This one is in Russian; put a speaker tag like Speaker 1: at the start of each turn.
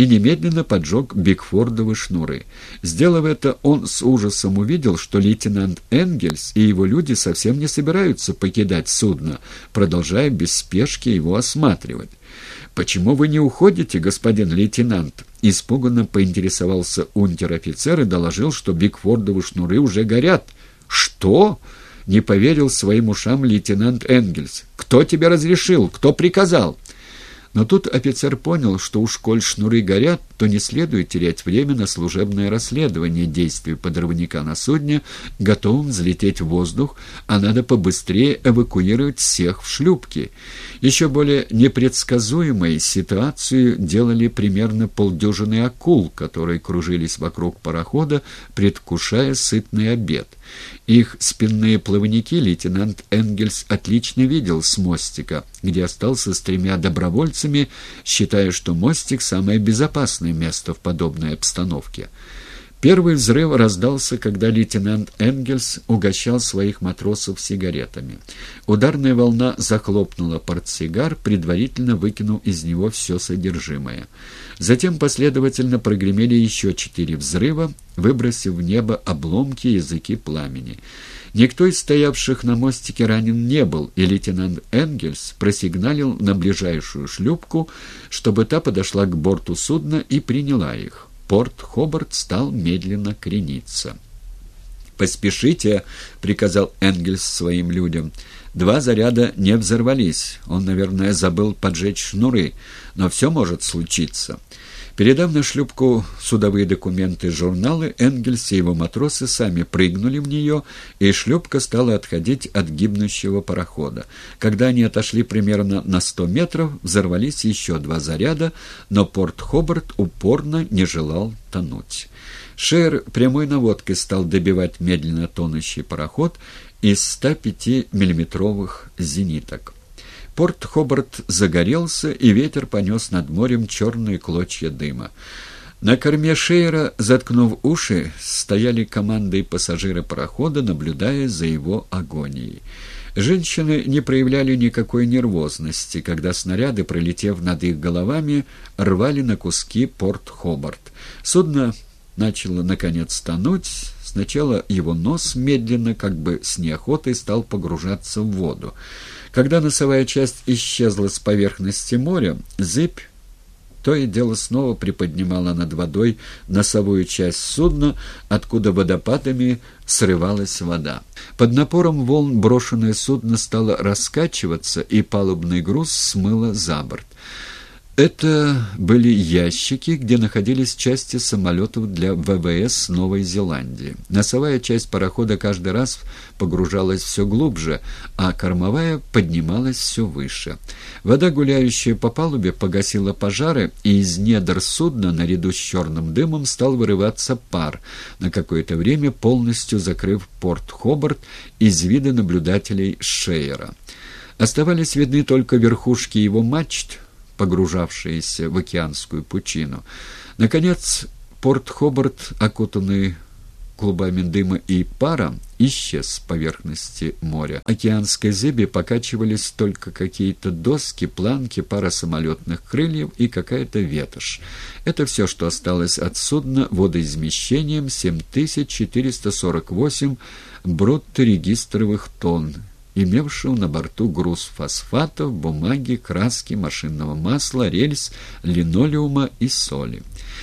Speaker 1: и немедленно поджег Бигфордовы шнуры. Сделав это, он с ужасом увидел, что лейтенант Энгельс и его люди совсем не собираются покидать судно, продолжая без спешки его осматривать. «Почему вы не уходите, господин лейтенант?» Испуганно поинтересовался унтер-офицер и доложил, что Бигфордовы шнуры уже горят. «Что?» — не поверил своим ушам лейтенант Энгельс. «Кто тебе разрешил? Кто приказал?» Но тут офицер понял, что уж коль шнуры горят, то не следует терять время на служебное расследование действий подрывника на судне, готовым взлететь в воздух, а надо побыстрее эвакуировать всех в шлюпки. Еще более непредсказуемой ситуацию делали примерно полдюжины акул, которые кружились вокруг парохода, предвкушая сытный обед. Их спинные плавники лейтенант Энгельс отлично видел с мостика, где остался с тремя добровольцами, считая, что мостик — самое безопасное место в подобной обстановке. Первый взрыв раздался, когда лейтенант Энгельс угощал своих матросов сигаретами. Ударная волна захлопнула портсигар, предварительно выкинув из него все содержимое. Затем последовательно прогремели еще четыре взрыва, выбросив в небо обломки языки пламени. Никто из стоявших на мостике ранен не был, и лейтенант Энгельс просигналил на ближайшую шлюпку, чтобы та подошла к борту судна и приняла их порт Хобарт стал медленно крениться. «Поспешите!» — приказал Энгельс своим людям. «Два заряда не взорвались. Он, наверное, забыл поджечь шнуры, но все может случиться». Передав на шлюпку судовые документы журналы, Энгельс и его матросы сами прыгнули в нее, и шлюпка стала отходить от гибнущего парохода. Когда они отошли примерно на сто метров, взорвались еще два заряда, но порт Хобарт упорно не желал тонуть. Шер прямой наводкой стал добивать медленно тонущий пароход из 105 миллиметровых зениток. Порт Хобарт загорелся, и ветер понес над морем черные клочья дыма. На корме Шейра, заткнув уши, стояли команды и пассажиры парохода, наблюдая за его агонией. Женщины не проявляли никакой нервозности, когда снаряды, пролетев над их головами, рвали на куски порт Хобарт. Судно начало, наконец, тонуть. Сначала его нос медленно, как бы с неохотой, стал погружаться в воду. Когда носовая часть исчезла с поверхности моря, зыбь то и дело снова приподнимала над водой носовую часть судна, откуда водопадами срывалась вода. Под напором волн брошенное судно стало раскачиваться, и палубный груз смыло за борт. Это были ящики, где находились части самолетов для ВВС Новой Зеландии. Носовая часть парохода каждый раз погружалась все глубже, а кормовая поднималась все выше. Вода, гуляющая по палубе, погасила пожары, и из недр судна, наряду с черным дымом, стал вырываться пар, на какое-то время полностью закрыв порт Хобарт из вида наблюдателей Шейера. Оставались видны только верхушки его мачт, погружавшиеся в океанскую пучину. Наконец, порт Хобарт, окутанный клубами дыма и пара, исчез с поверхности моря. Океанской зыби покачивались только какие-то доски, планки, пара самолетных крыльев и какая-то ветошь. Это все, что осталось от судна водоизмещением 7448 брутто-регистровых тонн имевшего на борту груз фосфатов, бумаги, краски, машинного масла, рельс, линолеума и соли.